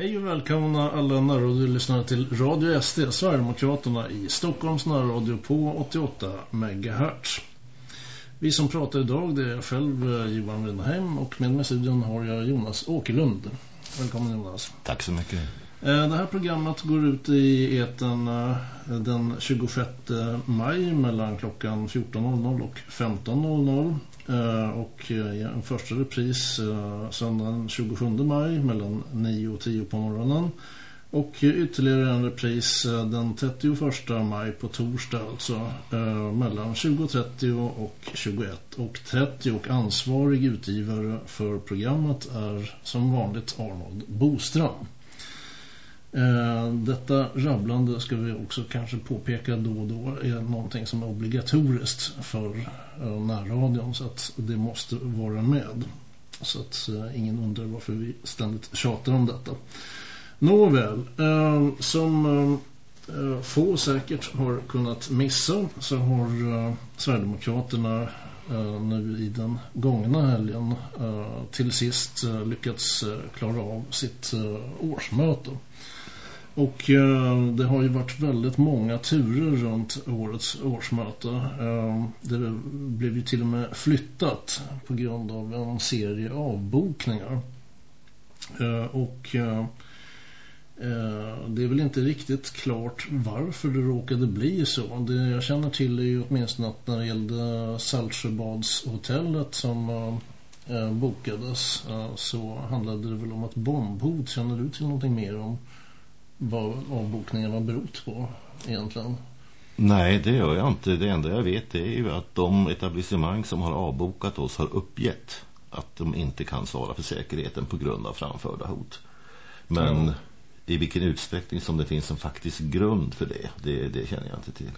Hej och välkomna alla närradiolyssnare till Radio SD, Sverigedemokraterna i Stockholms närradio på 88 MHz. Vi som pratar idag det är jag själv, Johan Rindheim, och med mig i studion har jag Jonas Åkerlund. Välkommen Jonas. Tack så mycket. Eh, det här programmet går ut i eten eh, den 26 maj mellan klockan 14.00 och 15.00 eh, och en första repris söndagen 27 maj mellan 9 och 10 på morgonen. Och ytterligare en repris den 31 maj på torsdag alltså mellan 20.30 och 21.30 och och ansvarig utgivare för programmet är som vanligt Arnold Boström. Eh, detta rabblande ska vi också kanske påpeka då och då är någonting som är obligatoriskt för eh, närradion så att det måste vara med. Så att eh, ingen undrar varför vi ständigt tjatar om detta. Nåväl, som få säkert har kunnat missa så har Sverigedemokraterna nu i den gångna helgen till sist lyckats klara av sitt årsmöte. Och eh, det har ju varit väldigt många turer runt årets årsmöte. Eh, det blev ju till och med flyttat på grund av en serie avbokningar. Eh, och eh, eh, det är väl inte riktigt klart varför det råkade bli så. Det jag känner till är ju åtminstone att när det gällde Saltsjöbadshotellet som eh, bokades så handlade det väl om ett bombhot. Känner du till någonting mer om vad avbokningen har berott på egentligen? Nej, det gör jag inte. Det enda jag vet är ju att de etablissemang som har avbokat oss har uppgett att de inte kan svara för säkerheten på grund av framförda hot. Men mm. i vilken utsträckning som det finns en faktisk grund för det, det, det känner jag inte till.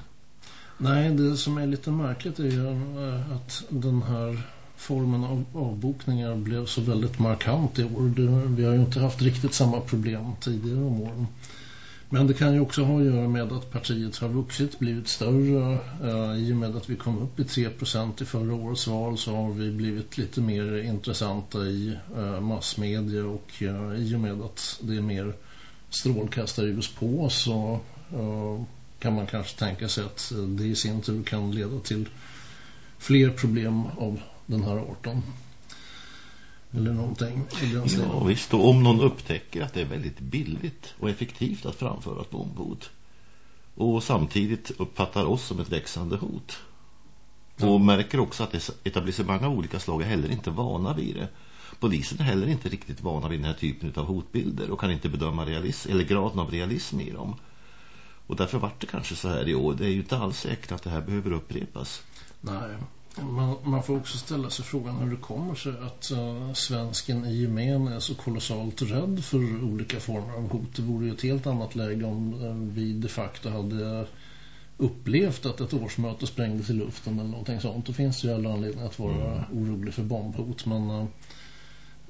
Nej, det som är lite märkligt är ju eh, att den här formen av avbokningar blev så väldigt markant i år. Vi har ju inte haft riktigt samma problem tidigare om åren. Men det kan ju också ha att göra med att partiet har vuxit, blivit större. Eh, I och med att vi kom upp i 3% i förra årets val så har vi blivit lite mer intressanta i eh, massmedia och eh, i och med att det är mer strålkastarljus på så eh, kan man kanske tänka sig att eh, det i sin tur kan leda till fler problem av den här arten. Eller någonting. Ja visst, och om någon upptäcker att det är väldigt billigt och effektivt att framföra ett bombhot och samtidigt uppfattar oss som ett växande hot och märker också att etablissemang av olika slag är heller inte vana vid det. Polisen är heller inte riktigt vana vid den här typen av hotbilder och kan inte bedöma realism, eller graden av realism i dem. Och därför vart det kanske så här i år. Det är ju inte alls säkert att det här behöver upprepas. Nej, man, man, får också ställa sig frågan hur det kommer sig att uh, svensken i gemen är så kolossalt rädd för olika former av hot. Det vore ju ett helt annat läge om uh, vi de facto hade upplevt att ett årsmöte sprängdes i luften eller någonting sånt. Då finns det ju alla anledningar att vara mm. orolig för bombhot. Men uh,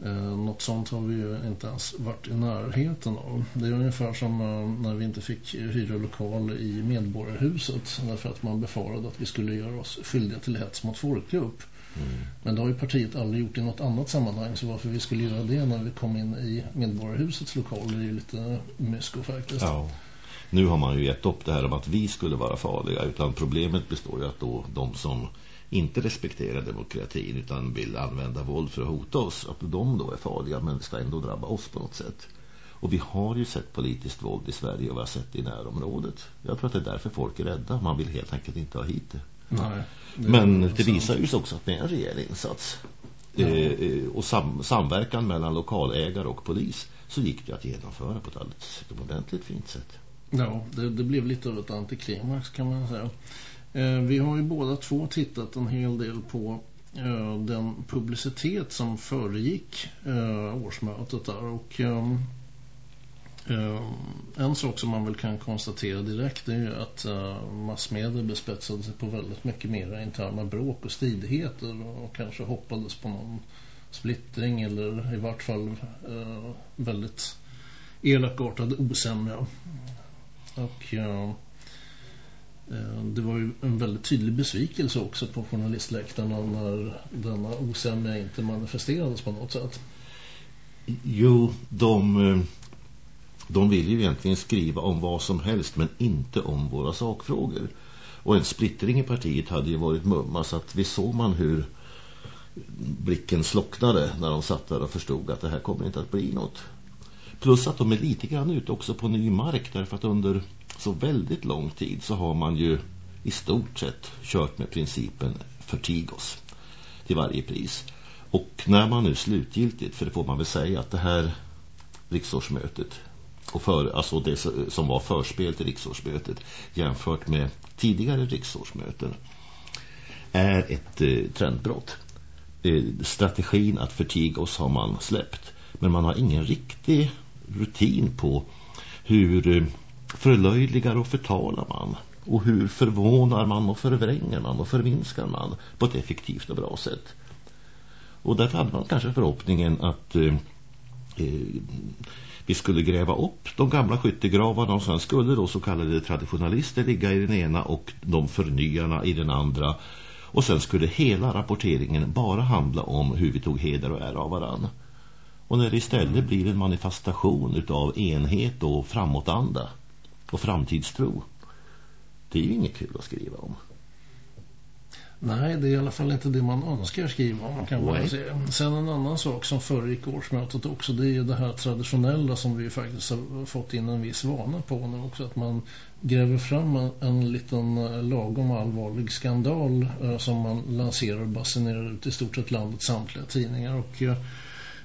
Eh, något sånt har vi ju inte ens varit i närheten av. Det är ungefär som eh, när vi inte fick hyra lokal i Medborgarhuset därför att man befarade att vi skulle göra oss skyldiga till hets mot folkgrupp. Mm. Men det har ju partiet aldrig gjort i något annat sammanhang så varför vi skulle göra det när vi kom in i Medborgarhusets lokal är ju lite mysko faktiskt. Ja. Nu har man ju gett upp det här om att vi skulle vara farliga utan problemet består ju att då de som inte respekterar demokratin utan vill använda våld för att hota oss. Att de då är farliga men det ska ändå drabba oss på något sätt. Och vi har ju sett politiskt våld i Sverige och vi har sett det i närområdet. Jag tror att det är därför folk är rädda. Man vill helt enkelt inte ha hit det. Nej, det men det visar ju också att med en rejäl insats ja. eh, och sam samverkan mellan lokalägare och polis så gick det att genomföra på ett alldeles utomordentligt fint sätt. Ja, det, det blev lite av ett antiklimax kan man säga. Eh, vi har ju båda två tittat en hel del på eh, den publicitet som föregick eh, årsmötet där och ehm, ehm, en sak som man väl kan konstatera direkt är ju att massmedier bespetsade sig på väldigt mycket mer interna bråk och stridigheter och kanske hoppades på någon splittring eller i vart fall väldigt elakartad osämja. Och ehm, Eh, det var ju en väldigt tydlig besvikelse också på journalistläktarna när denna osämja inte manifesterades på något sätt. Jo, de, eh, de vill ju egentligen skriva om vad som helst men inte om våra sakfrågor. Och en splittring i partiet hade ju varit mumma så att vi såg man hur blicken slocknade när de satt där och förstod att det här kommer inte att bli något. Plus att de är lite grann ute också på ny mark därför att under så väldigt lång tid så har man ju i stort sett kört med principen förtig oss till varje pris. Och när man nu slutgiltigt, för det får man väl säga att det här riksårsmötet och för, alltså det som var förspel till riksårsmötet jämfört med tidigare riksårsmöten är ett eh, trendbrott. Eh, strategin att förtiga oss har man släppt men man har ingen riktig rutin på hur eh, förlöjligar och förtalar man och hur förvånar man och förvränger man och förminskar man på ett effektivt och bra sätt. Och därför hade man kanske förhoppningen att eh, eh, vi skulle gräva upp de gamla skyttegravarna och sen skulle då så kallade traditionalister ligga i den ena och de förnyarna i den andra. Och sen skulle hela rapporteringen bara handla om hur vi tog heder och ära av varann. Och när det istället blir en manifestation av enhet och framåtanda och framtidstro. Det är ju inget kul att skriva om. Nej, det är i alla fall inte det man önskar skriva om kan man säga. Sen en annan sak som föregick årsmötet också det är ju det här traditionella som vi faktiskt har fått in en viss vana på nu också. Att man gräver fram en, en liten eh, lagom allvarlig skandal eh, som man lanserar och basunerar ut i stort sett landets samtliga tidningar. Och eh,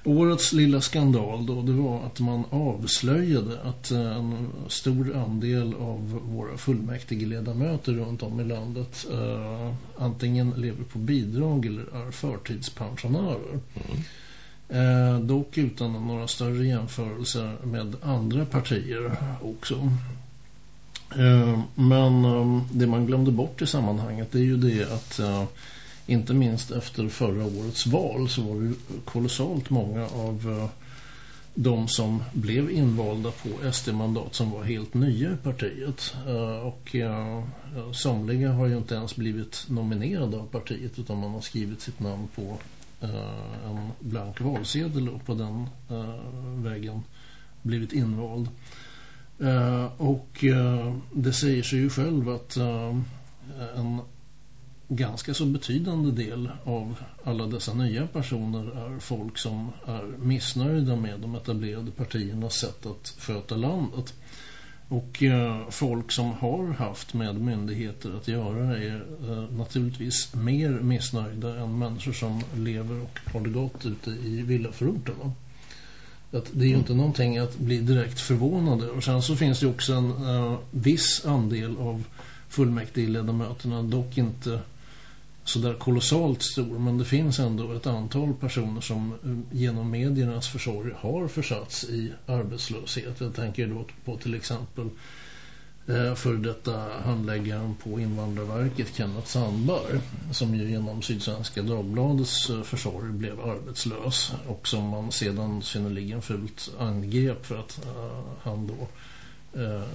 Årets lilla skandal då, det var att man avslöjade att eh, en stor andel av våra fullmäktigeledamöter runt om i landet eh, antingen lever på bidrag eller är förtidspensionärer. Mm. Eh, dock utan några större jämförelser med andra partier också. Eh, men eh, det man glömde bort i sammanhanget är ju det att eh, inte minst efter förra årets val så var det kolossalt många av eh, de som blev invalda på SD-mandat som var helt nya i partiet. Eh, och eh, somliga har ju inte ens blivit nominerade av partiet utan man har skrivit sitt namn på en blank valsedel och på den vägen blivit invald. och det säger sig ju själv att en ganska så betydande del av alla dessa nya personer är folk som är missnöjda med de etablerade partiernas sätt att sköta landet. Och eh, folk som har haft med myndigheter att göra är eh, naturligtvis mer missnöjda än människor som lever och har det gott ute i villaförorterna. Att det är ju inte någonting att bli direkt förvånade. Och sen så finns det också en eh, viss andel av fullmäktigeledamöterna, dock inte sådär kolossalt stor men det finns ändå ett antal personer som eh, genom mediernas försorg har försatts i arbetslöshet. Jag tänker då på till exempel eh, för detta handläggaren på Invandrarverket Kenneth Sandberg som ju genom Sydsvenska Dagbladets eh, försorg blev arbetslös och som man sedan synnerligen fult angrep för att han då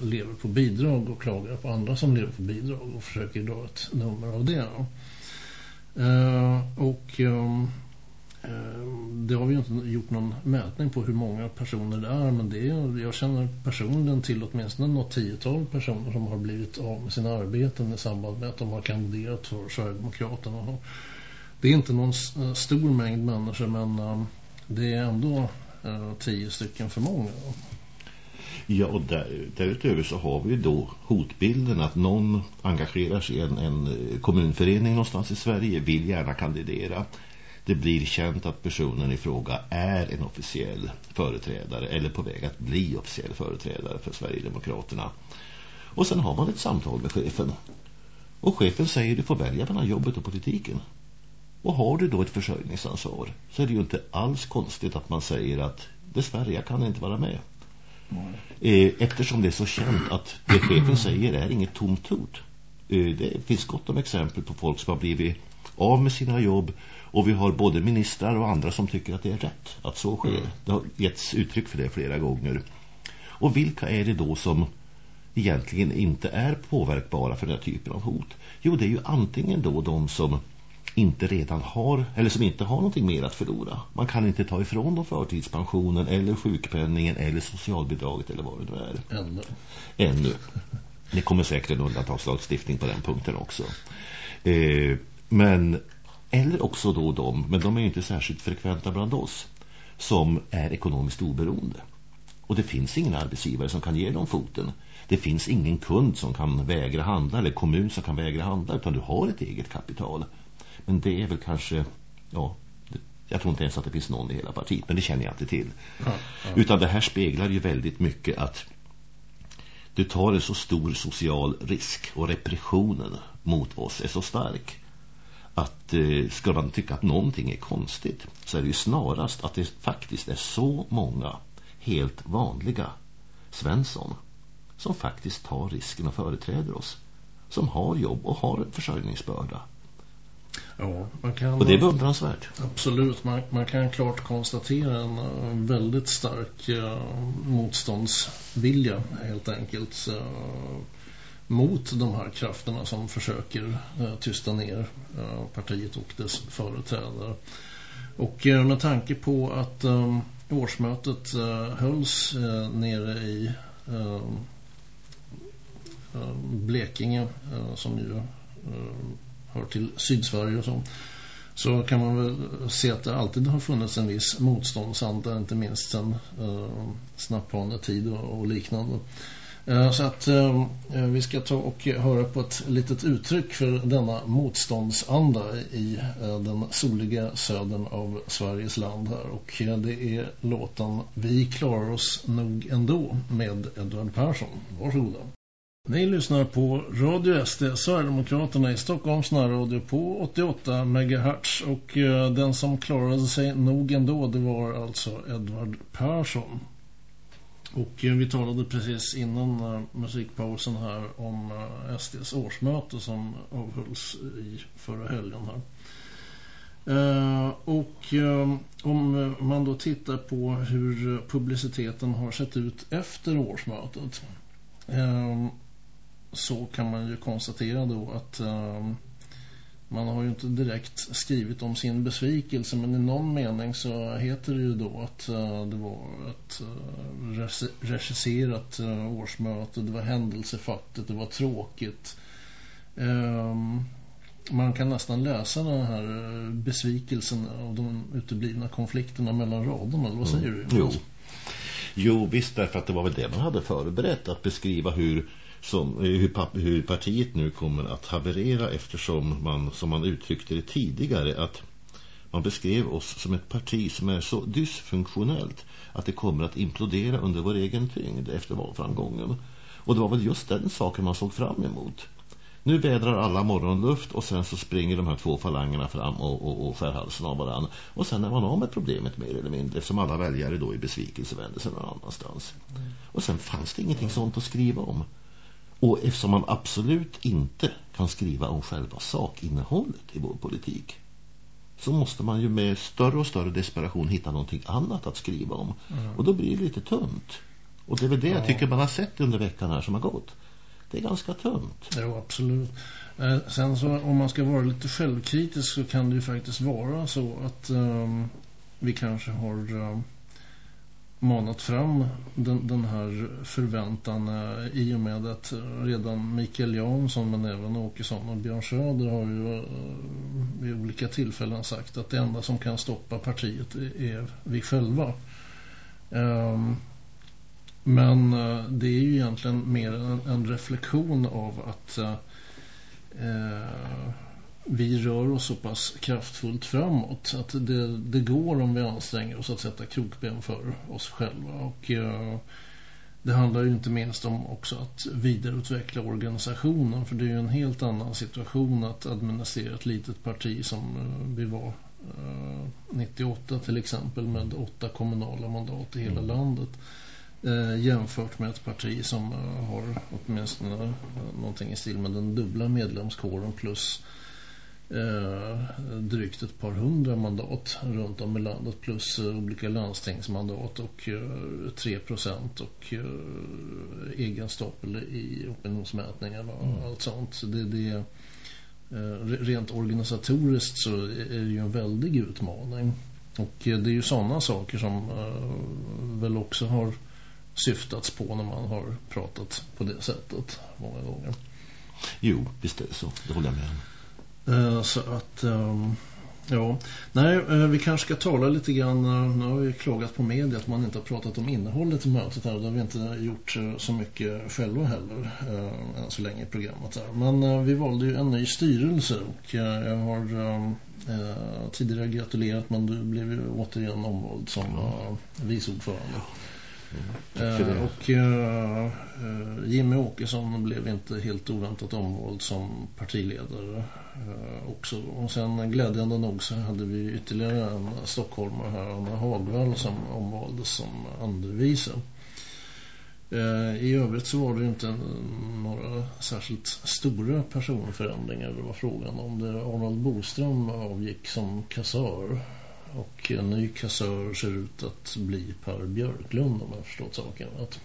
lever på bidrag och klagar på andra som lever på bidrag och försöker dra ett nummer av det. Eh, och ehm, ehm, det har vi inte gjort någon mätning på hur många personer det är men det är, jag känner personligen till åtminstone något tiotal personer som har blivit av med sina arbeten i samband med att de har kandiderat för Sverigedemokraterna. Det är inte någon eh, stor mängd människor men ehm, det är ändå eh, tio stycken för många. Ja, och där, därutöver så har vi då hotbilden att någon engagerar sig i en, en eh, kommunförening någonstans i Sverige, vill gärna kandidera. Det blir känt att personen i fråga är en officiell företrädare eller på väg att bli officiell företrädare för Sverigedemokraterna. Och sen har man ett samtal med chefen. Och chefen säger du får välja mellan jobbet och politiken. Och har du då ett försörjningsansvar så är det ju inte alls konstigt att man säger att dessvärre jag kan inte vara med. Eh, eftersom det är så känt att det chefen säger är inget tomt hot. Eh, det finns gott om exempel på folk som har blivit av med sina jobb och vi har både ministrar och andra som tycker att det är rätt att så sker. Mm. Det har getts uttryck för det flera gånger. Och vilka är det då som egentligen inte är påverkbara för den här typen av hot? Jo, det är ju antingen då de som inte redan har eller som inte har någonting mer att förlora. Man kan inte ta ifrån dem förtidspensionen eller sjukpenningen eller socialbidraget eller vad det nu är. Ännu. Ännu. Det kommer säkert en undantagslagstiftning på den punkten också. Eh, men eller också då de, men de är inte särskilt frekventa bland oss, som är ekonomiskt oberoende. Och det finns ingen arbetsgivare som kan ge dem foten. Det finns ingen kund som kan vägra handla eller kommun som kan vägra handla utan du har ett eget kapital. Men det är väl kanske, ja, jag tror inte ens att det finns någon i hela partiet, men det känner jag inte till. Ja, ja. Utan det här speglar ju väldigt mycket att du tar en så stor social risk och repressionen mot oss är så stark att eh, ska man tycka att någonting är konstigt så är det ju snarast att det faktiskt är så många helt vanliga Svensson som faktiskt tar risken och företräder oss som har jobb och har en försörjningsbörda Ja, man kan, och det är beundransvärt. Absolut, man, man kan klart konstatera en, en väldigt stark uh, motståndsvilja helt enkelt uh, mot de här krafterna som försöker uh, tysta ner partiet och dess företrädare. Och med tanke på att årsmötet hölls nere i Blekinge som ju hör till Sydsverige och så så kan man väl se att det alltid har funnits en viss motståndsanda inte minst sen eh, snapphanetid och, och liknande. Eh, så att eh, eh, vi ska ta och höra på ett litet uttryck för denna motståndsanda i eh, den soliga södern av Sveriges land här och eh, det är låten Vi klarar oss nog ändå med Edvard Persson. Varsågoda. Ni lyssnar på Radio SD, Sverigedemokraterna i Stockholms närradio på 88 MHz och eh, den som klarade sig nog ändå det var alltså Edvard Persson. Och eh, vi talade precis innan eh, musikpausen här om eh, SDs årsmöte som avhölls i förra helgen här. Eh, och om man då tittar på hur publiciteten har sett ut efter årsmötet så kan man ju konstatera då att um, man har ju inte direkt skrivit om sin besvikelse men i någon mening så heter det ju då att uh, det var ett uh, regisserat uh, årsmöte, det var händelsefattigt, det var tråkigt. Um, man kan nästan läsa den här besvikelsen av de uteblivna konflikterna mellan raderna, eller vad säger mm. du? Jo. jo, visst därför att det var väl det man hade förberett att beskriva hur som, hur, hur partiet nu kommer att haverera eftersom man, som man uttryckte det tidigare, att man beskrev oss som ett parti som är så dysfunktionellt att det kommer att implodera under vår egen tyngd efter valframgången. Och det var väl just den saken man såg fram emot. Nu vädrar alla morgonluft och sen så springer de här två falangerna fram och, och, och skär halsen av varandra. Och sen är man av med problemet mer eller mindre eftersom alla väljare då i besvikelse vänder sig någon annanstans. Mm. Och sen fanns det ingenting sånt att skriva om. Och eftersom man absolut inte kan skriva om själva sakinnehållet i vår politik så måste man ju med större och större desperation hitta någonting annat att skriva om. Mm. Och då blir det lite tunt. Och det är väl det ja. jag tycker man har sett under veckan här som har gått. Det är ganska tunt. Ja, absolut. Eh, sen så om man ska vara lite självkritisk så kan det ju faktiskt vara så att um, vi kanske har... Um, manat fram den, den här förväntan eh, i och med att redan Mikael Jansson men även Åkesson och Björn Söder har ju eh, vid olika tillfällen sagt att det enda som kan stoppa partiet är vi själva. Ehm, men eh, det är ju egentligen mer en, en reflektion av att vi rör oss så pass kraftfullt framåt att det, det går om vi anstränger oss att sätta krokben för oss själva och uh, det handlar ju inte minst om också att vidareutveckla organisationen för det är ju en helt annan situation att administrera ett litet parti som uh, vi var uh, eh, 98 till exempel med åtta kommunala mandat i hela mm. landet jämfört med ett parti som har åtminstone någonting i stil med den dubbla medlemskåren plus eh, drygt ett par hundra mandat runt om i landet plus eh, olika landstingsmandat och eh, 3 procent och eh, egen stapel i opinionsmätningar och mm. allt sånt. Så det, det rent organisatoriskt så är det ju en väldig utmaning. Och det är ju sådana saker som väl också har syftats på när man har pratat på det sättet många gånger. Jo, visst är det så. Det håller jag med om. Så att... Um, Ja, nej, eh, vi kanske ska tala lite grann, eh, nu har vi klagat på media att man inte har pratat om innehållet i mötet här, det har vi inte gjort eh, så mycket själva heller än så länge i programmet här. Men vi valde ju en ny styrelse och jag har tidigare gratulerat men du blev ju återigen omvald som ja. Vice. Mm, och uh, Jimmy Åkesson blev inte helt oväntat omvald som partiledare uh, också. Och sen glädjande nog så hade vi ytterligare en stockholmare här, Anna Hagvall, som omvaldes som andrevice. Uh, I övrigt så var det inte några särskilt stora personförändringar det var frågan om. Det Arnold Boström avgick som kassör och en ny kassör ser ut att bli Per Björklund om jag förstått saken rätt.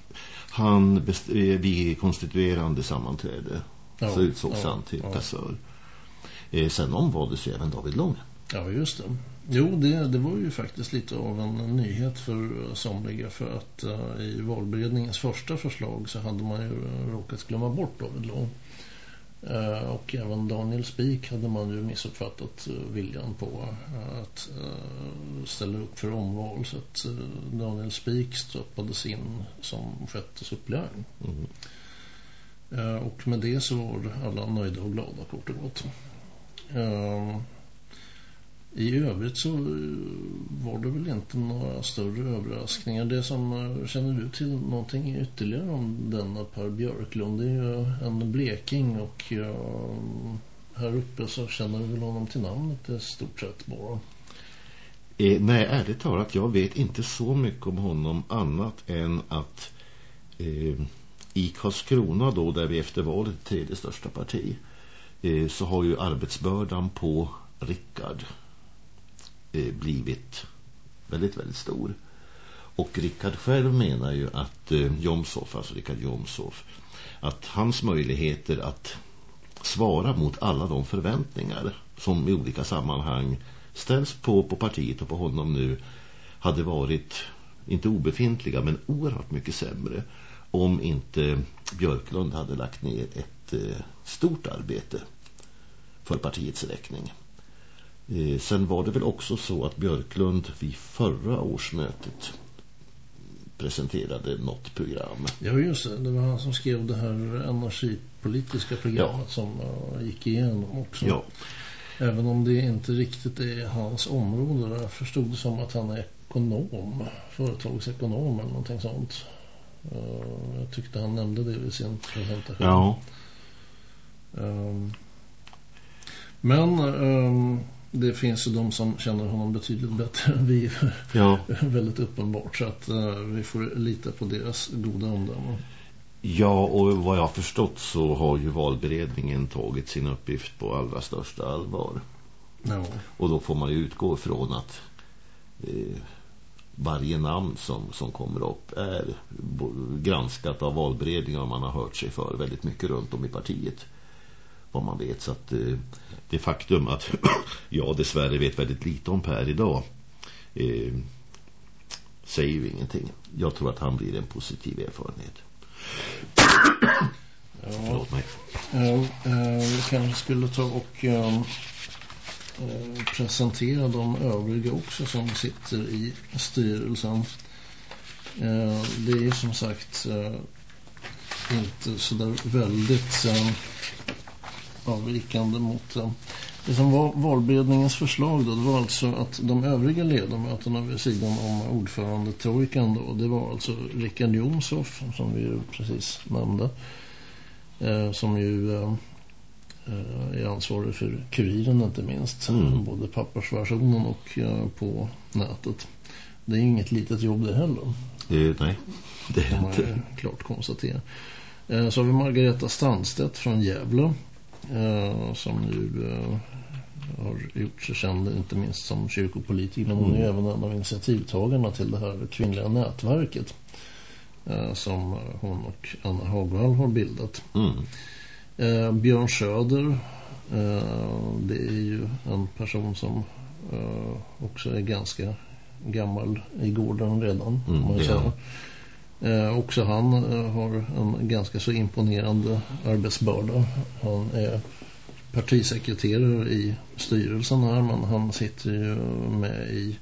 Han eh, vid konstituerande sammanträde ja, så utsågs ja, han till ja. kassör. Eh, sen omvaldes ju även David Lång. Ja, just det. Jo, det, det var ju faktiskt lite av en nyhet för somliga för att uh, i valberedningens första förslag så hade man ju råkat glömma bort David Lång. Uh, och även Daniel Spik hade man ju missuppfattat uh, viljan på uh, att ställa upp för omval så att Daniel Spik stoppades in som sjätte suppleant. Mm. och med det så var alla nöjda och glada kort och gott. I övrigt så eh, var det väl inte några större överraskningar. Det som eh, känner du till någonting ytterligare om denna Per Björklund det är ju en bleking och eh, här uppe så känner du väl honom till namnet i stort sett bara. Eh, nej, ärligt talat, jag vet inte så mycket om honom annat än att eh, i Karlskrona då, där vi efter valet tredje största parti, eh, så har ju arbetsbördan på Rickard Eh, blivit väldigt, väldigt stor. Och Rickard själv menar ju att eh, Jomshoff, alltså Rickard Jomshoff, att hans möjligheter att svara mot alla de förväntningar som i olika sammanhang ställs på, på partiet och på honom nu hade varit inte obefintliga men oerhört mycket sämre om inte Björklund hade lagt ner ett eh, stort arbete för partiets räkning. Eh, sen var det väl också så att Björklund vid förra årsmötet presenterade något program. Ja just det, det var han som skrev det här energipolitiska programmet ja. som uh, gick igenom också. Ja. Även om det inte riktigt är hans område. Jag förstod det som att han är ekonom, företagsekonom eller någonting sånt. Uh, jag tyckte han nämnde det i sin presentation. Ja. Um, men um, det finns ju de som känner honom betydligt bättre än vi. Ja. Väldigt uppenbart. Så att uh, vi får lita på deras goda omdöme. Ja, och vad jag har förstått så har ju valberedningen tagit sin uppgift på allra största allvar. Ja. Och då får man ju utgå ifrån att eh, varje namn som, som kommer upp är granskat av valberedningen och man har hört sig för väldigt mycket runt om i partiet vad man vet. Så att eh, det faktum att jag dessvärre vet väldigt lite om Per idag eh, säger ju ingenting. Jag tror att han blir en positiv erfarenhet. Ja, Förlåt mig. Eh, vi kanske skulle ta och eh, presentera de övriga också som sitter i styrelsen. Eh, det är som sagt eh, inte så där väldigt avvikande mot. Det som var valberedningens förslag då, det var alltså att de övriga ledamöterna vid sidan om ordförande Trojkan då, det var alltså Rickard Jomshoff som vi ju precis nämnde eh, som ju eh, eh, är ansvarig för kuriren inte minst mm. både pappersversionen och eh, på nätet. Det är inget litet jobb det heller. Eh, nej, det är inte. klart konstatera. Eh, så har vi Margareta Strandstedt från Gävle eh, som nu eh, har gjort sig känd inte minst som kyrkopolitiker men hon är mm. även en av initiativtagarna till det här kvinnliga nätverket eh, som hon och Anna Hagvall har bildat. Mm. Eh, Björn Söder det är ju en person som också är ganska gammal i gården redan. Mm, man säga. Eh, också han eh, har en ganska så imponerande arbetsbörda. Han är partisekreterare i styrelsen här men han sitter ju med i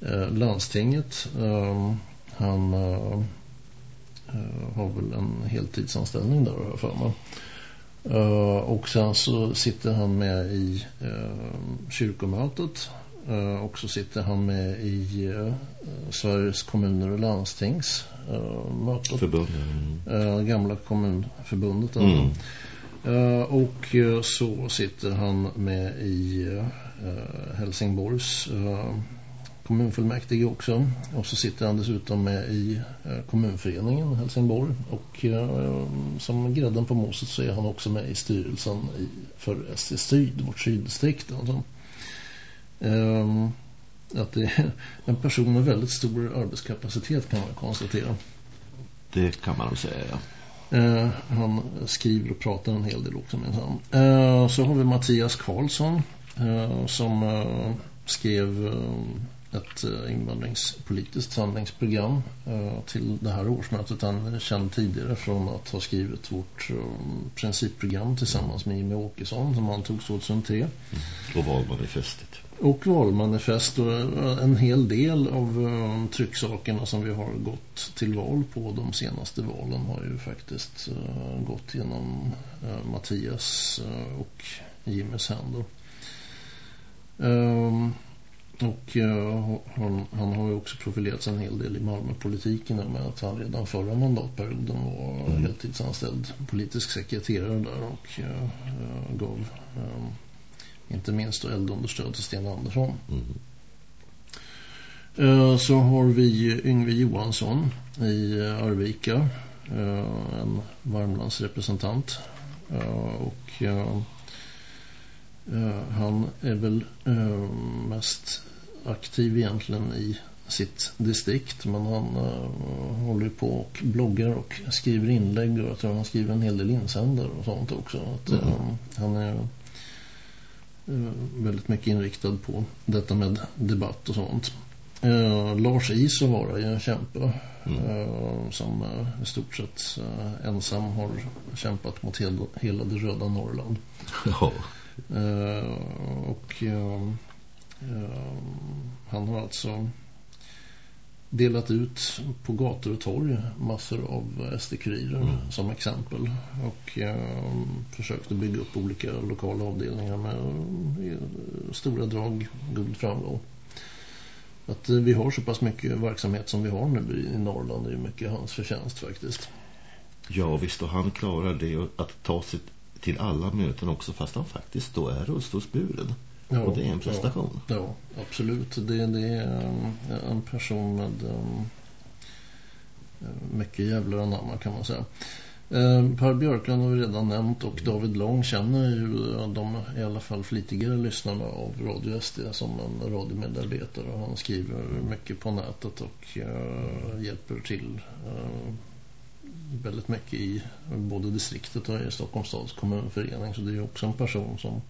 eh, landstinget. Ehm, han eh, eh, har väl en heltidsanställning där för mig. Uh, och sen så sitter han med i uh, kyrkomötet uh, och så sitter han med i Sveriges kommuner och landstings mötet. Förbund. Mm. gamla kommunförbundet. Mm. och så sitter han med i Helsingborgs kommunfullmäktige också. Och så sitter han dessutom med i eh, kommunföreningen Helsingborg. Och eh, som grädden på moset så är han också med i styrelsen i, för SC Syd, vårt syddistrikt. Alltså. Eh, att det är en person med väldigt stor arbetskapacitet kan man konstatera. Det kan man säga, ja. Eh, han skriver och pratar en hel del också. Eh, så har vi Mattias Karlsson eh, som eh, skrev ett eh, invandringspolitiskt handlingsprogram eh, till det här årsmötet. Han känd tidigare från att ha skrivit vårt eh, principprogram tillsammans med Jimmy Åkesson som han tog 2003. Mm. Och valmanifestet. Och valmanifest och en hel del av trycksakerna som vi har gått till val på de senaste valen har ju faktiskt gått genom Mattias och Jimmys händer. Um, och han, han, har ju också profilerat sig en hel del i Malmöpolitiken med att han redan förra mandatperioden var mm. heltidsanställd politisk sekreterare där och gav um, inte minst då eldunderstöd till Sten Andersson. Mm. Uh, så har vi Yngve Johansson i Arvika, en Värmlandsrepresentant och han är väl mest aktiv egentligen i sitt distrikt men han uh, håller på och bloggar och skriver inlägg och jag tror han skriver en hel del insändare och sånt också. Att, mm. han är väldigt mycket inriktad på detta med debatt och sånt. Lars Isovara är en kämpe mm. som i stort sett ensam har kämpat mot hela, hela det röda Norrland. Ja. Och han har alltså delat ut på gator och torg massor av SD-kurirer mm. som exempel och försökt att bygga upp olika lokala avdelningar med stora drag, god framgång. Att vi har så pass mycket verksamhet som vi har nu i Norrland är ju mycket hans förtjänst faktiskt. Ja visst och han klarar det att ta sitt till alla möten också fast han faktiskt då är rullstolsburen. Ja, och det är en prestation. Ja, ja absolut. Det, det är en person med um, mycket jävlar anamma kan man säga. Eh, per Björklund har vi redan nämnt och David Lång känner ju de i alla fall flitigare lyssnarna av Radio SD som en radiomedarbetare. Han skriver mycket på nätet och uh, hjälper till uh, väldigt mycket i både distriktet och i Stockholms stads kommunförening så det är också en person som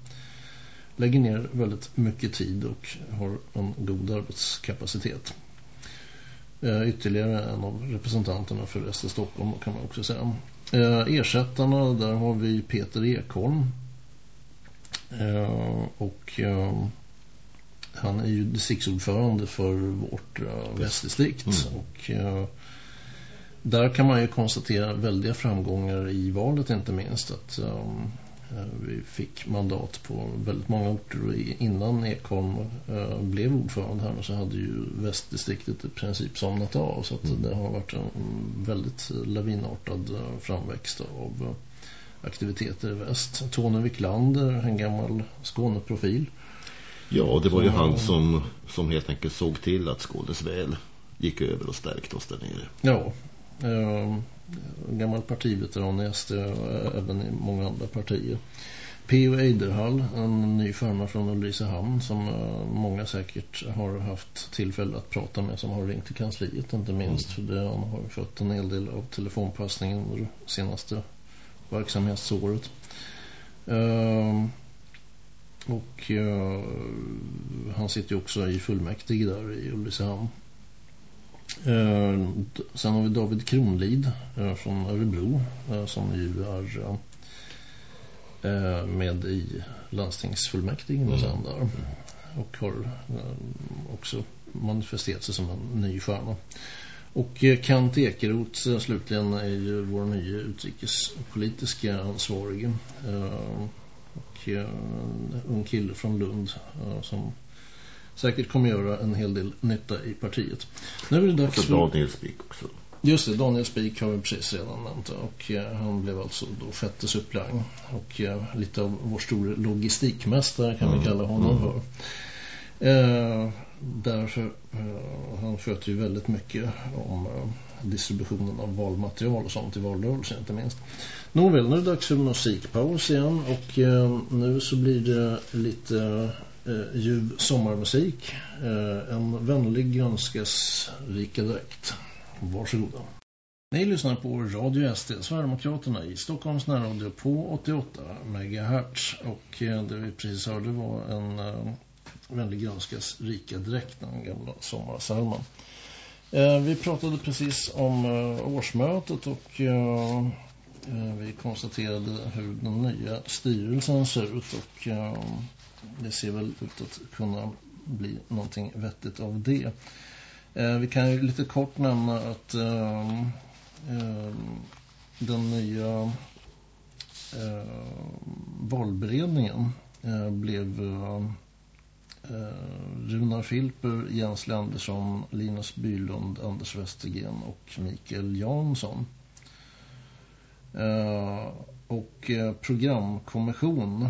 lägger ner väldigt mycket tid och har en god arbetskapacitet. Eh, ytterligare en av representanterna för SD Stockholm kan man också säga. Eh, ersättarna, där har vi Peter Ekholm. Eh, och han är ju distriktsordförande för vårt västdistrikt. Mm. Och där kan man ju konstatera väldiga framgångar i valet inte minst att um, vi fick mandat på väldigt många orter och innan Ekholm uh, blev ordförande här så hade ju västdistriktet i princip somnat av så att mm. det har varit en väldigt lavinartad uh, framväxt av aktiviteter i väst. Tony Wiklander, en gammal Skåneprofil. Ja, det var ju han som, som helt enkelt såg till att Skånes väl gick över och stärkte oss där nere. Ja, Eh, gammal partiveteran i SD och även i många andra partier. P.O. Eiderhall, en ny firma från Ulricehamn som uh, många säkert har haft tillfälle att prata med som har ringt till kansliet inte minst mm. för det, han har fått en hel del av telefonpassningen under det senaste verksamhetsåret. Uh, Och uh, han sitter ju också i fullmäktige där i Ulricehamn. Uh, sen har vi David Kronlid uh, från Örebro som ju är med i landstingsfullmäktige mm. där. Och har också manifesterat sig som en ny stjärna. Och Kent Ekeroth slutligen är ju vår nya utrikespolitiska ansvarige och en eh, ung kille från Lund eh, som säkert kommer göra en hel del nytta i partiet. Nu är det dags för... Daniel Spik också. Just det, Daniel Spik har vi precis redan nämnt och eh, han blev alltså då sjätte supplang och eh, lite av vår stora logistikmästare kan mm. vi kalla honom mm. för. Eh, därför eh, han sköter ju väldigt mycket om distributionen av valmaterial och sånt i valrörelsen inte minst. Nåväl, nu är det dags för musikpaus igen och eh, nu så blir det lite eh, ljuv sommarmusik. Eh, en vänlig grönskas rika direkt. Varsågoda. Ni lyssnar på Radio SD, Sverigedemokraterna i Stockholms närradio på 88 MHz. Och eh, det vi precis hörde var en eh, vänlig grönskas rika direkt, den gamla sommarsalman. Eh, vi pratade precis om eh, årsmötet och eh, eh, vi konstaterade hur den nya styrelsen ser ut och eh, det ser väl ut att kunna bli någonting vettigt av det. Eh, vi kan ju lite kort nämna att ehm, ehm, den nya ehm, valberedningen eh, blev eh, Runar Filper, Jens Landersson, Linus Bylund, Anders Westergren och Mikael Jansson. Eh, och eh, programkommission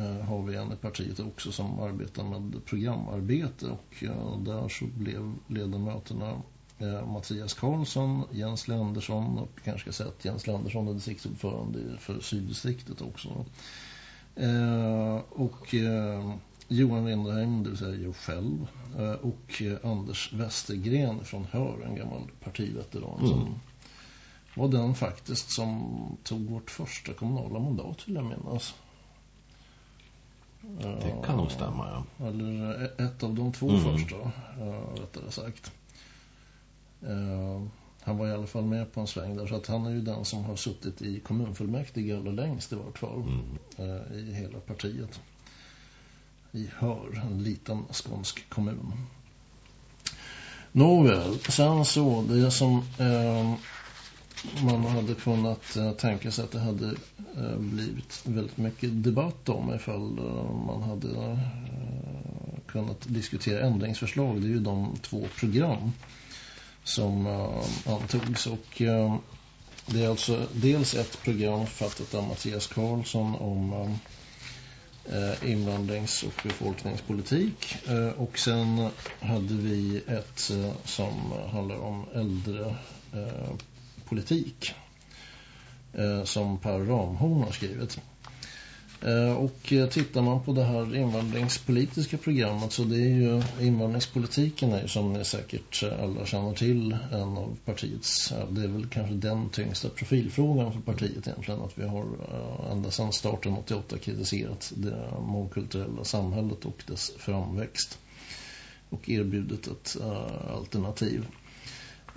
har vi en i partiet också som arbetar med programarbete och eh, där så blev ledamöterna eh, Mattias Karlsson, Jens Landersson och kanske ska säga att Jens Landersson är distriktsordförande för syddistriktet också. och Johan Lindheim, det vill säga jag själv eh, och eh, Anders Westergren från Hör, en gammal partiveteran mm. som var den faktiskt som tog vårt första kommunala mandat vill jag minnas. Det kan nog stämma, ja. Eller ett av de två mm. första, rättare sagt. Han var i alla fall med på en sväng där så att han är ju den som har suttit i kommunfullmäktige allra längst i vart fall mm. i hela partiet i Hör, en liten skånsk kommun. Nåväl, sen så, det som eh, man hade kunnat eh, tänka sig att det hade eh, blivit väldigt mycket debatt om ifall eh, man hade kunnat diskutera ändringsförslag. Det är ju de två program som antogs och det är alltså dels ett program fattat av Mattias Karlsson om invandrings- och befolkningspolitik. Och sen hade vi ett som handlar om äldre eh, som Per Ramhorn har skrivit. Eh, och eh, tittar man på det här invandringspolitiska programmet så det är ju invandringspolitiken är ju som ni säkert eh, alla känner till en av partiets, det är väl kanske den tyngsta profilfrågan för partiet egentligen att vi har eh, ända sedan starten 88 kritiserat det mångkulturella samhället och dess framväxt och erbjudit ett eh, alternativ.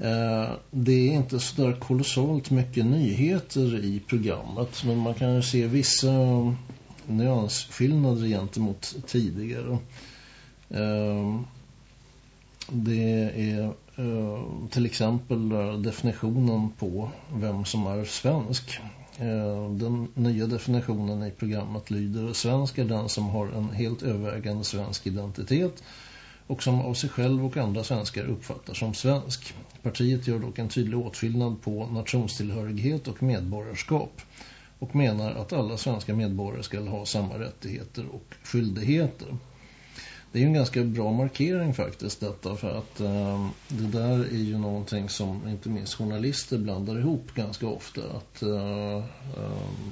Eh, det är inte så där kolossalt mycket nyheter i programmet men man kan ju se vissa nyansskillnader gentemot tidigare. Eh, det är eh, till exempel definitionen på vem som är svensk. Den nya definitionen i programmet lyder Svensk är den som har en helt övervägande svensk identitet och som av sig själv och andra svenskar uppfattar som svensk. Partiet gör dock en tydlig åtskillnad på nationstillhörighet och medborgarskap och menar att alla svenska medborgare ska ha samma rättigheter och skyldigheter. Det är ju en ganska bra markering faktiskt detta för att eh, det där är ju någonting som inte minst journalister blandar ihop ganska ofta att eh, ehm,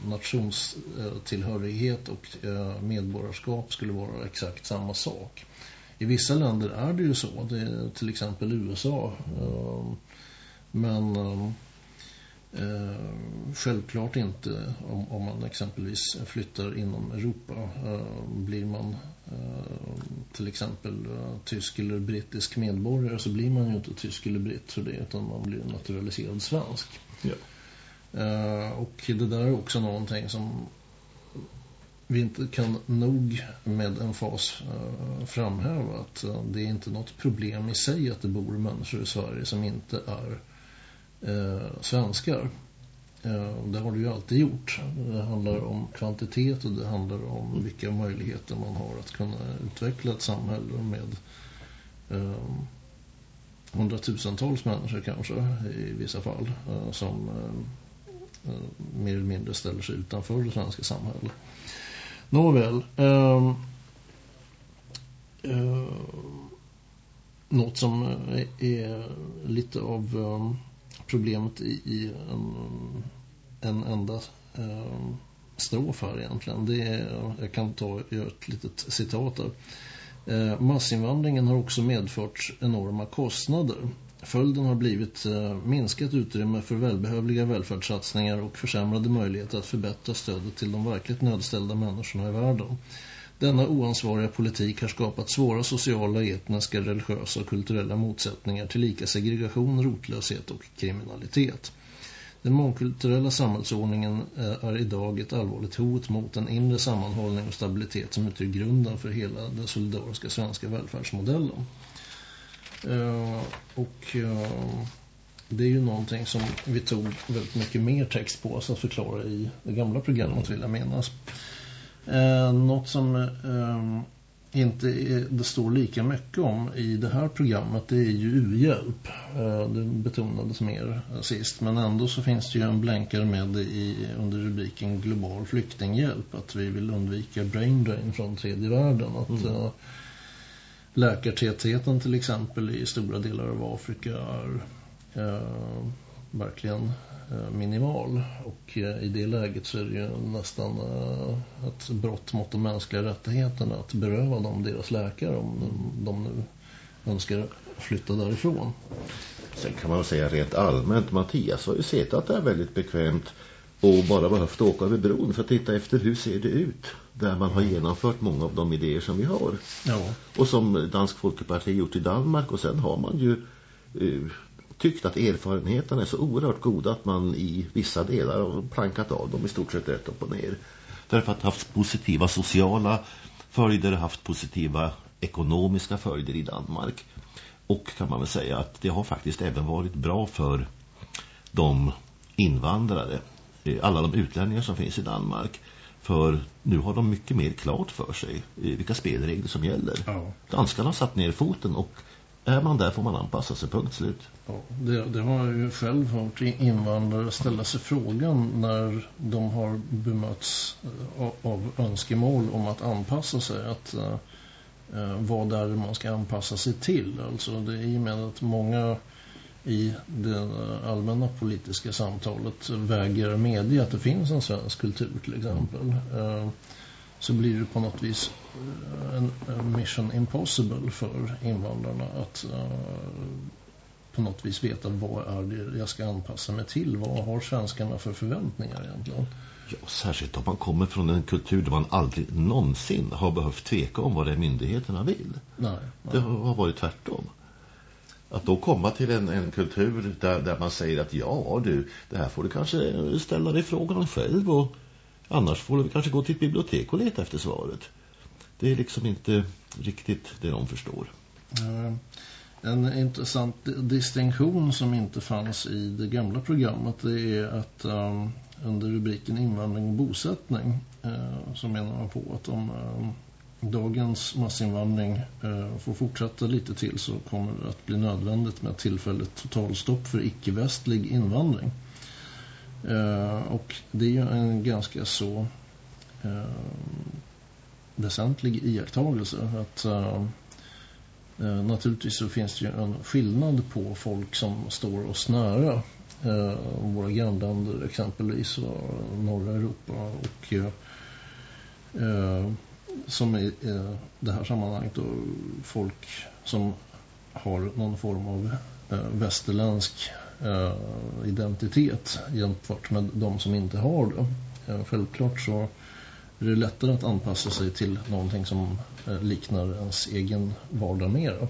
nationstillhörighet och eh, medborgarskap skulle vara exakt samma sak. I vissa länder är det ju så, det är till exempel USA. Eh, men eh, självklart inte om, om man exempelvis flyttar inom Europa. Blir man till exempel uh, tysk eller brittisk medborgare så blir man ju inte tysk eller britt för det utan man blir naturaliserad svensk. Ja. och det där är också någonting som vi inte kan nog med en fas eh, framhäva att eh, det är inte något problem i sig att det bor människor i Sverige som inte är eh, svenskar. Eh, det har det ju alltid gjort. Det handlar om kvantitet och det handlar om vilka möjligheter man har att kunna utveckla ett samhälle med eh, hundratusentals människor kanske i vissa fall eh, som eh, mer eller mindre ställer sig utanför det svenska samhället. Nåväl. Eh, eh, något som eh, är lite av ehm, problemet i, i en, en enda eh, strof här egentligen. Det är, jag kan ta ett litet citat där. Eh, massinvandringen har också medfört enorma kostnader. Följden har blivit eh, minskat utrymme för välbehövliga välfärdssatsningar och försämrade möjligheter att förbättra stödet till de verkligt nödställda människorna i världen. Denna oansvariga politik har skapat svåra sociala, etniska, religiösa och kulturella motsättningar till lika segregation, rotlöshet och kriminalitet. Den mångkulturella samhällsordningen eh, är idag ett allvarligt hot mot en inre sammanhållning och stabilitet som utgör grunden för hela den solidariska svenska välfärdsmodellen. Uh, och uh, det är ju någonting som vi tog väldigt mycket mer text på oss att förklara i det gamla programmet vill jag menas. Uh, något som inte är, det står lika mycket om i det här programmet det är ju u-hjälp. Eh, det betonades mer sist. Men ändå så finns det ju en blänkare med i, under rubriken global flyktinghjälp. Att vi vill undvika brain drain från tredje världen. Att mm läkartätheten till exempel i stora delar av Afrika är eh, verkligen Eh, minimal och eh, i det läget så är det ju nästan eh, ett brott mot de mänskliga rättigheterna att beröva dem deras läkare om de nu önskar flytta därifrån. Sen kan man säga rent allmänt, Mattias har ju sett att det är väldigt bekvämt och bara behövt åka över bron för att titta efter hur ser det ut där man har genomfört många av de idéer som vi har. Ja. Och som Dansk Folkeparti gjort i Danmark och sen har man ju tyckt att erfarenheterna är så oerhört goda att man i vissa delar har plankat av dem i stort sett rätt upp och ner. Därför att det haft positiva sociala följder, haft positiva ekonomiska följder i Danmark. Och kan man väl säga att det har faktiskt även varit bra för de invandrare, alla de utlänningar som finns i Danmark. För nu har de mycket mer klart för sig eh, vilka spelregler som gäller. Ja. Danskarna har satt ner foten och är man där får man anpassa sig, punkt slut. Ja, det, det har jag ju själv hört invandrare ställa sig frågan när de har bemötts eh, av, av önskemål om att anpassa sig. Att uh, vad är det man ska anpassa sig till? Alltså det är och med att många i det allmänna politiska samtalet väger media att det finns en svensk kultur till exempel. Uh, så blir det på något vis eh, en, mission impossible för invandrarna att uh, på något vis veta vad är det jag ska anpassa mig till. Vad har svenskarna för förväntningar egentligen? Ja, särskilt om man kommer från en kultur där man aldrig någonsin har behövt tveka om vad det är myndigheterna vill. Nej, nej. Det har varit tvärtom. Att då komma till en, en kultur där, där man säger att ja du, det här får du kanske ställa dig frågan själv och Annars får du kanske gå till ett bibliotek och leta efter svaret. Det är liksom inte riktigt det de förstår. Eh, en intressant distinktion som inte fanns i det gamla programmet det är att um, under rubriken invandring och bosättning uh, så menar man på att om dagens massinvandring eh, får fortsätta lite till så kommer det att bli nödvändigt med tillfälligt totalstopp för icke-västlig invandring. Eh, och det är ju en ganska så eh, väsentlig iakttagelse att naturligtvis så finns det ju en skillnad på folk som står oss nära våra grannländer exempelvis och norra Europa och som i det här sammanhanget då folk som har någon form av eh, västerländsk eh, identitet jämfört med de som inte har det. Eh, självklart så är det lättare att anpassa sig till någonting som eh, liknar ens egen vardag mer.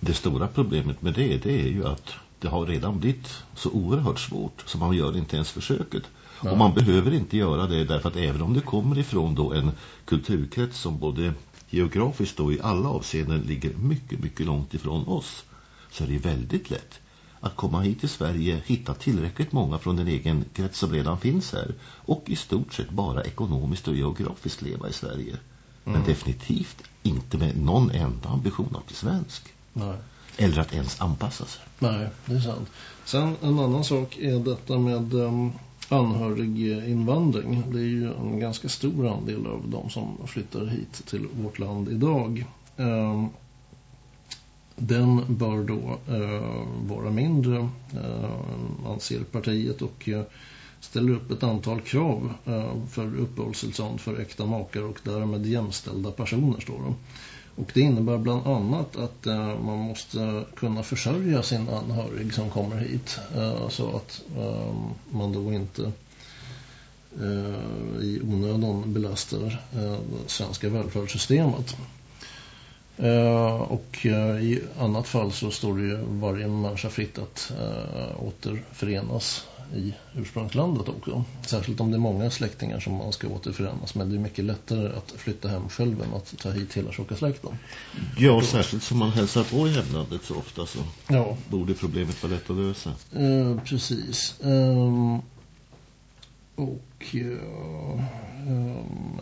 Det stora problemet med det, det är ju att det har redan blivit så oerhört svårt så man gör inte ens försöket. Nej. Och man behöver inte göra det därför att även om det kommer ifrån då en kulturkrets som både geografiskt och i alla avseenden ligger mycket, mycket långt ifrån oss så är det väldigt lätt att komma hit till Sverige, hitta tillräckligt många från den egen krets som redan finns här och i stort sett bara ekonomiskt och geografiskt leva i Sverige. Mm. Men definitivt inte med någon enda ambition att bli svensk. Nej. Eller att ens anpassa sig. Nej, det är sant. Sen en annan sak är detta med um, anhöriginvandring. Eh, det är ju en ganska stor andel av de som flyttar hit till vårt land idag. Ehm, den bör då eh, vara mindre, eh, anser partiet och ställer upp ett antal krav för uppehållstillstånd för äkta makar och därmed jämställda personer står det. Och det innebär bland annat att eh, man måste kunna försörja sin anhörig som kommer hit. Eh, så att eh, man då inte eh, i onödan belastar eh, det svenska välfärdssystemet. Eh, och eh, i annat fall så står det ju varje människa fritt att återförenas i ursprungslandet också. Särskilt om det är många släktingar som man ska återförenas med. Det är mycket lättare att flytta hem själv än att ta hit hela tjocka släkten. Ja, särskilt som man hälsar på i hemlandet så ofta så ja. borde problemet vara lätt att lösa. Eh, precis. Eh, och uh,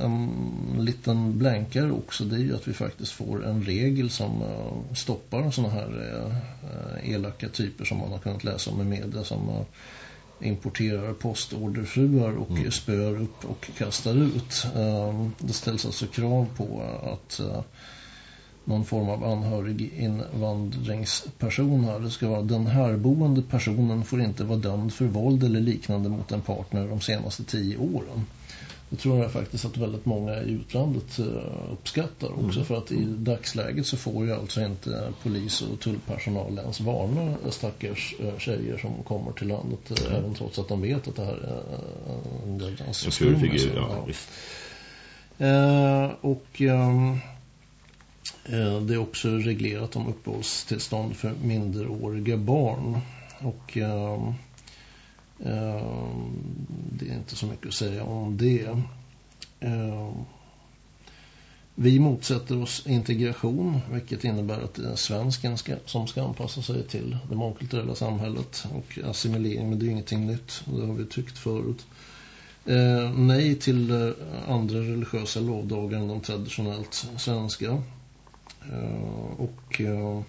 en liten blänkare också det är ju att vi faktiskt får en regel som uh, stoppar sådana här uh, elaka typer som man har kunnat läsa om i media som importerar postorderfruar och mm. spör upp och kastar ut. Ehm, det ställs alltså krav på att eh, någon form av anhörig invandringsperson här. Det ska vara den härboende personen får inte vara dömd för våld eller liknande mot en partner de senaste tio åren. Det tror jag faktiskt att väldigt många i utlandet eh, uppskattar också mm. för att i dagsläget så får ju alltså inte polis och tullpersonal ens varna stackars eh, tjejer som kommer till landet mm. även trots att de vet att det här är en ganska skum. Figur, ja. Eh, och ehm, eh, det är också reglerat om uppehållstillstånd för minderåriga barn och Ehm, Ehm, det är inte så mycket att säga om det. Ehm, vi motsätter oss integration, vilket innebär att det är svensken ska, som ska anpassa sig till det mångkulturella samhället och assimilering, men det är ingenting nytt. Det har vi tyckt förut. Eh, nej till eh, andra religiösa lovdagar än de traditionellt svenska. Eh, och eh,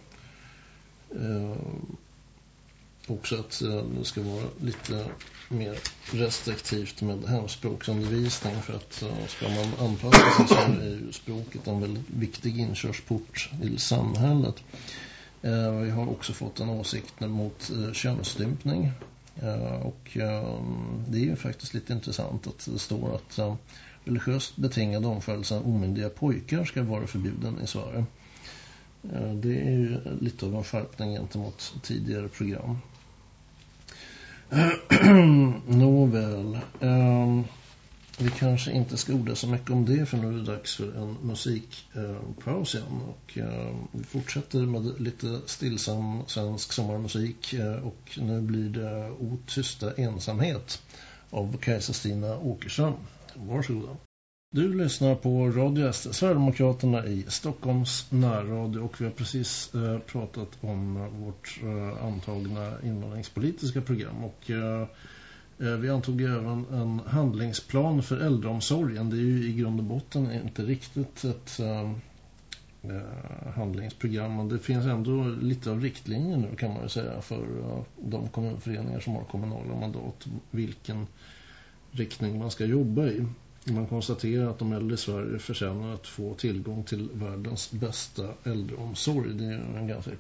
också att eh, det ska vara lite mer restriktivt med hemspråksundervisning för att eh, ska man anpassa sig så är ju språket en väldigt viktig inkörsport till samhället. Eh, Vi har också fått en åsikt mot könsstympning och det är ju faktiskt lite intressant att det står att religiöst betingad omföljelse av omyndiga pojkar ska vara förbjuden i Sverige. Det är ju lite av en skärpning gentemot tidigare program. Nåväl. Um, vi kanske inte ska orda så mycket om det för nu är det dags för en musikpaus uh, igen. Och, uh, vi fortsätter med lite stillsam svensk sommarmusik uh, och nu blir det O tysta ensamhet av Kajsa Stina Åkerström. Varsågoda. Du lyssnar på Radio SD, Sverigedemokraterna i Stockholms närradio och vi har precis eh, pratat om eh, vårt eh, antagna invandringspolitiska program och eh, eh vi antog även en handlingsplan för äldreomsorgen. Det är ju i grund och botten inte riktigt ett eh, eh handlingsprogram men det finns ändå lite av riktlinjer nu kan man ju säga för de kommunföreningar som har kommunala mandat vilken riktning man ska jobba i. Man konstaterar att de äldre i Sverige förtjänar att få tillgång till världens bästa äldreomsorg. Det är en ganska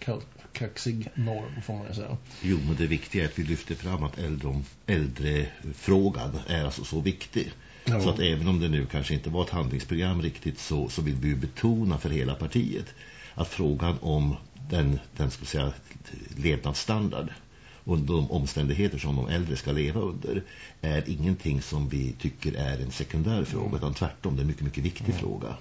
kaxig norm får man säga. Jo, men det viktiga är att vi lyfter fram att äldre, äldrefrågan är alltså så viktig. Ja. Så att även om det nu kanske inte var ett handlingsprogram riktigt så, så vill vi betona för hela partiet att frågan om den, den ska säga, levnadsstandard och de omständigheter som de äldre ska leva under är ingenting som vi tycker är en sekundär fråga utan tvärtom det är en mycket, mycket viktig mm. fråga.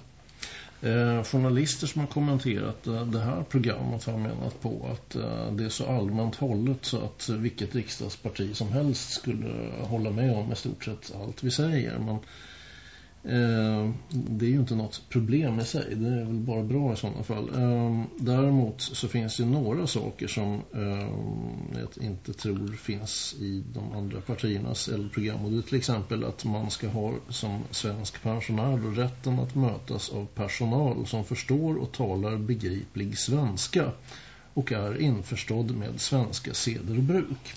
Eh, journalister som har kommenterat eh, det här programmet har menat på att eh, det är så allmänt hållet så att vilket riksdagsparti som helst skulle hålla med om i stort sett allt vi säger. Men Eh, det är ju inte något problem i sig. Det är väl bara bra i sådana fall. Eh, däremot så finns det några saker som eh, jag inte tror finns i de andra partiernas program. Och det är till exempel att man ska ha som svensk pensionär rätten att mötas av personal som förstår och talar begriplig svenska och är införstådd med svenska seder och bruk.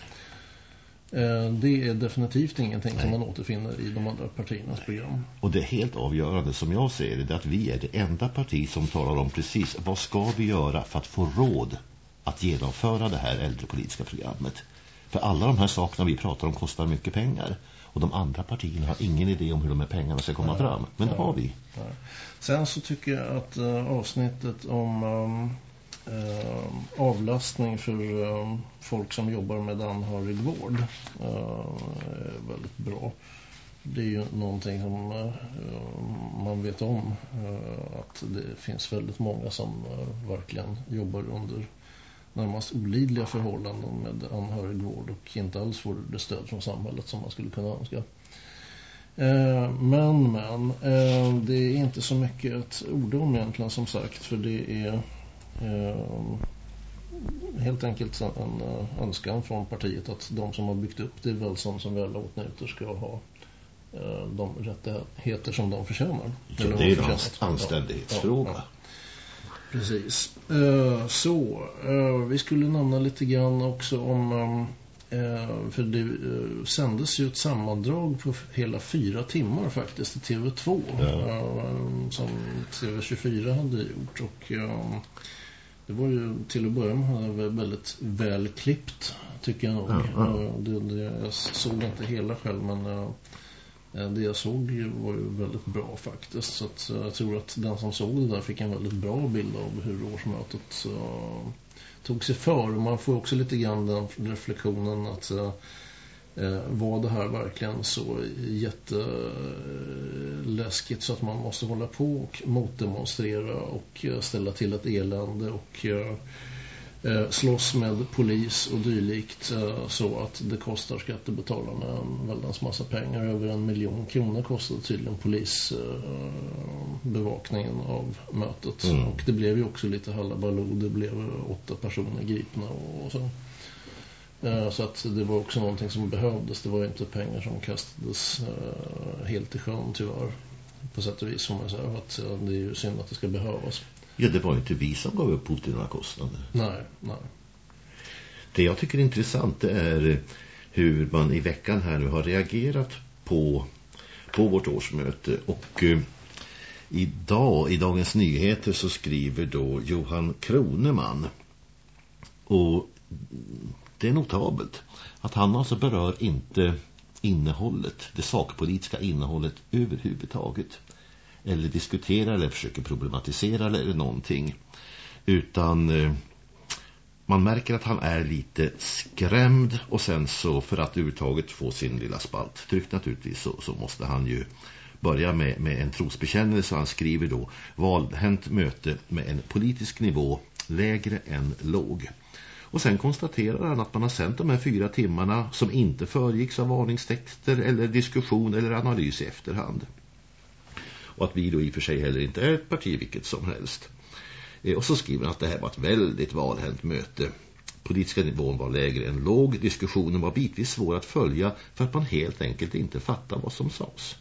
Eh, det är definitivt ingenting Nej. som man återfinner i de andra partiernas program. Och det är helt avgörande som jag ser det, att vi är det enda parti som talar om precis vad ska vi göra för att få råd att genomföra det här äldrepolitiska programmet. För alla de här sakerna vi pratar om kostar mycket pengar. Och de andra partierna har ingen idé om hur de här pengarna ska komma Nej. fram. Men det har vi. Nej. Sen så tycker jag att uh, avsnittet om um, eh, avlastning för eh, folk som jobbar med anhörigvård eh, är väldigt bra. Det är ju någonting som eh, man vet om eh, att det finns väldigt många som eh, verkligen jobbar under närmast olidliga förhållanden med anhörigvård och inte alls får det stöd från samhället som man skulle kunna önska. Eh, men, men, eh, det är inte så mycket ett ord om egentligen som sagt för det är Eh, helt enkelt en eh, önskan från partiet att de som har byggt upp det välstånd som vi alla åtnjuter ska ha eh, de rättigheter som de förtjänar. Ja, det är en anständighetsfråga. Ja, ja. Precis. Så, vi skulle nämna lite grann också om för det sändes ju ett sammandrag på hela fyra timmar faktiskt i TV2 ja. som TV24 hade gjort och det var ju till att börja med väldigt välklippt tycker jag nog. Ja, ja. Det, det, jag såg inte hela själv men äh, det jag såg var ju väldigt bra faktiskt. Så att, jag tror att den som såg det där fick en väldigt bra bild av hur årsmötet tog sig för. Man får också lite grann den reflektionen att Eh, var det här verkligen så jätteläskigt så att man måste hålla på och motdemonstrera och eh, ställa till ett elände och eh, slåss med polis och dylikt så att det kostar skattebetalarna en väldigt massa pengar. Över en miljon kronor kostade tydligen polisbevakningen av mötet. Mm. Och det blev ju också lite hallabaloo. Det blev åtta personer gripna och så. Eh, så att det var också någonting som behövdes. Det var inte pengar som kastades uh, helt i sjön tyvärr. På sätt och vis som jag säger. Att, uh, det är ju synd att det ska behövas. Ja, det var ju inte vi som gav upp till några kostnader. Nej, nej. Det jag tycker är intressant är hur man i veckan här nu har reagerat på, på vårt årsmöte. Och uh, idag i Dagens Nyheter så skriver då Johan Kroneman. Och det är notabelt att han alltså berör inte innehållet, det sakpolitiska innehållet överhuvudtaget. Eller diskuterar eller försöker problematisera eller någonting. Utan eh, man märker att han är lite skrämd och sen så för att överhuvudtaget få sin lilla spalt tryckt naturligtvis så, så måste han ju börja med, med en trosbekännelse. Han skriver då valhänt möte med en politisk nivå lägre än låg. Och sen konstaterar han att man har sänt de här fyra timmarna som inte föregicks av varningstexter eller diskussion eller analys i efterhand. Och att vi då i och för sig heller inte är ett parti vilket som helst. Eh, och så skriver han att det här var ett väldigt valhänt möte. Politiska nivån var lägre än låg. Diskussionen var bitvis svår att följa för att man helt enkelt inte fattar vad som sades.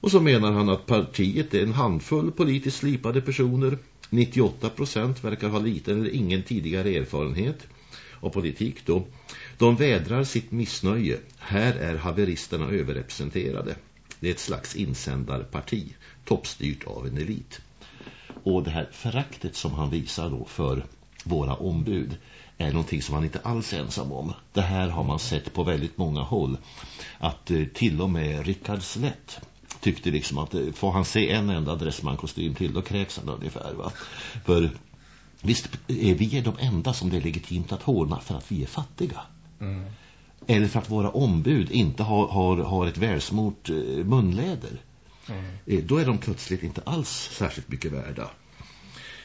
Och så menar han att partiet är en handfull politiskt slipade personer 98 procent verkar ha liten eller ingen tidigare erfarenhet av politik då. De vädrar sitt missnöje. Här är haveristerna överrepresenterade. Det är ett slags insändarparti, toppstyrt av en elit. Och det här föraktet som han visar då för våra ombud är någonting som han inte alls är ensam om. Det här har man sett på väldigt många håll. Att eh, till och med Rickard Slett tyckte liksom att eh, får han se en enda Dressman-kostym till då kräks han ungefär va. För Visst är vi de enda som det är legitimt att håna för att vi är fattiga. Mm. Eller för att våra ombud inte har, har, har ett välsmort eh, munläder. Mm. Eh, då är de plötsligt inte alls särskilt mycket värda.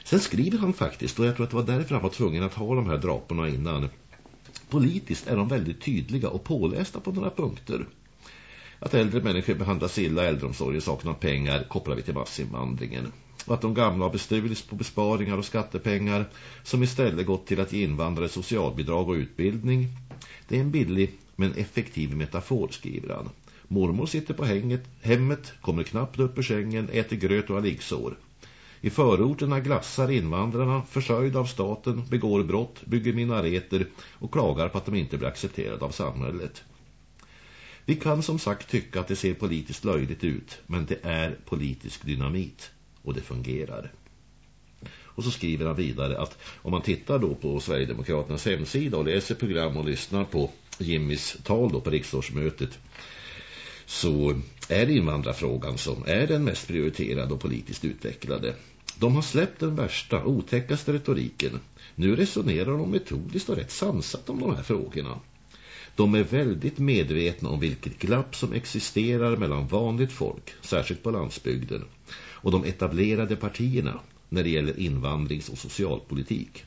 Sen skriver han faktiskt, och jag tror att det var därför han var tvungen att ha de här draporna innan. Politiskt är de väldigt tydliga och pålästa på några punkter. Att äldre människor behandlas illa, äldreomsorgen saknar pengar kopplar vi till massinvandringen. Och att de gamla har bestulits på besparingar och skattepengar som istället gått till att ge invandrare socialbidrag och utbildning. Det är en billig men effektiv metafor, skriver han. Mormor sitter på hänget, hemmet, kommer knappt upp ur sängen, äter gröt och har liggsår. I förorterna glassar invandrarna, försörjda av staten, begår brott, bygger minareter och klagar på att de inte blir accepterade av samhället. Vi kan som sagt tycka att det ser politiskt löjligt ut, men det är politisk dynamit och det fungerar. Och så skriver han vidare att om man tittar då på Sverigedemokraternas hemsida och läser program och lyssnar på Jimmys tal då på riksdagsmötet så är det invandrarfrågan som är den mest prioriterade och politiskt utvecklade. De har släppt den värsta, otäckaste retoriken. Nu resonerar de metodiskt och rätt sansat om de här frågorna. De är väldigt medvetna om vilket glapp som existerar mellan vanligt folk, särskilt på landsbygden, och de etablerade partierna när det gäller invandrings- och socialpolitik.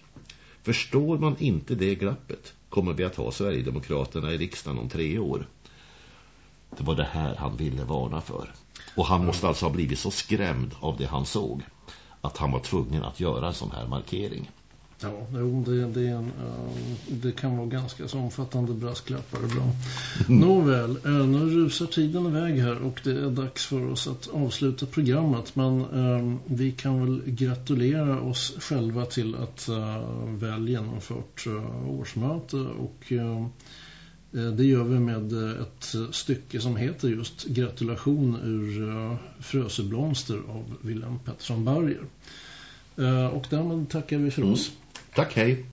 Förstår man inte det glappet kommer vi att ha Sverigedemokraterna i riksdagen om tre år. Det var det här han ville varna för. Och han måste alltså ha blivit så skrämd av det han såg att han var tvungen att göra en sån här markering. Ja, det, det, en, det kan vara ganska så omfattande brasklappar ibland. Mm. Nåväl, eh, nu rusar tiden iväg här och det är dags för oss att avsluta programmet. Men um, vi kan väl gratulera oss själva till att uh, väl genomfört årsmöte och det gör vi med ett stycke som heter just Gratulation ur Fröseblomster av Wilhelm Pettersson Barger. Och därmed tackar vi för oss. Tack, hej.